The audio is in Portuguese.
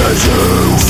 Sejam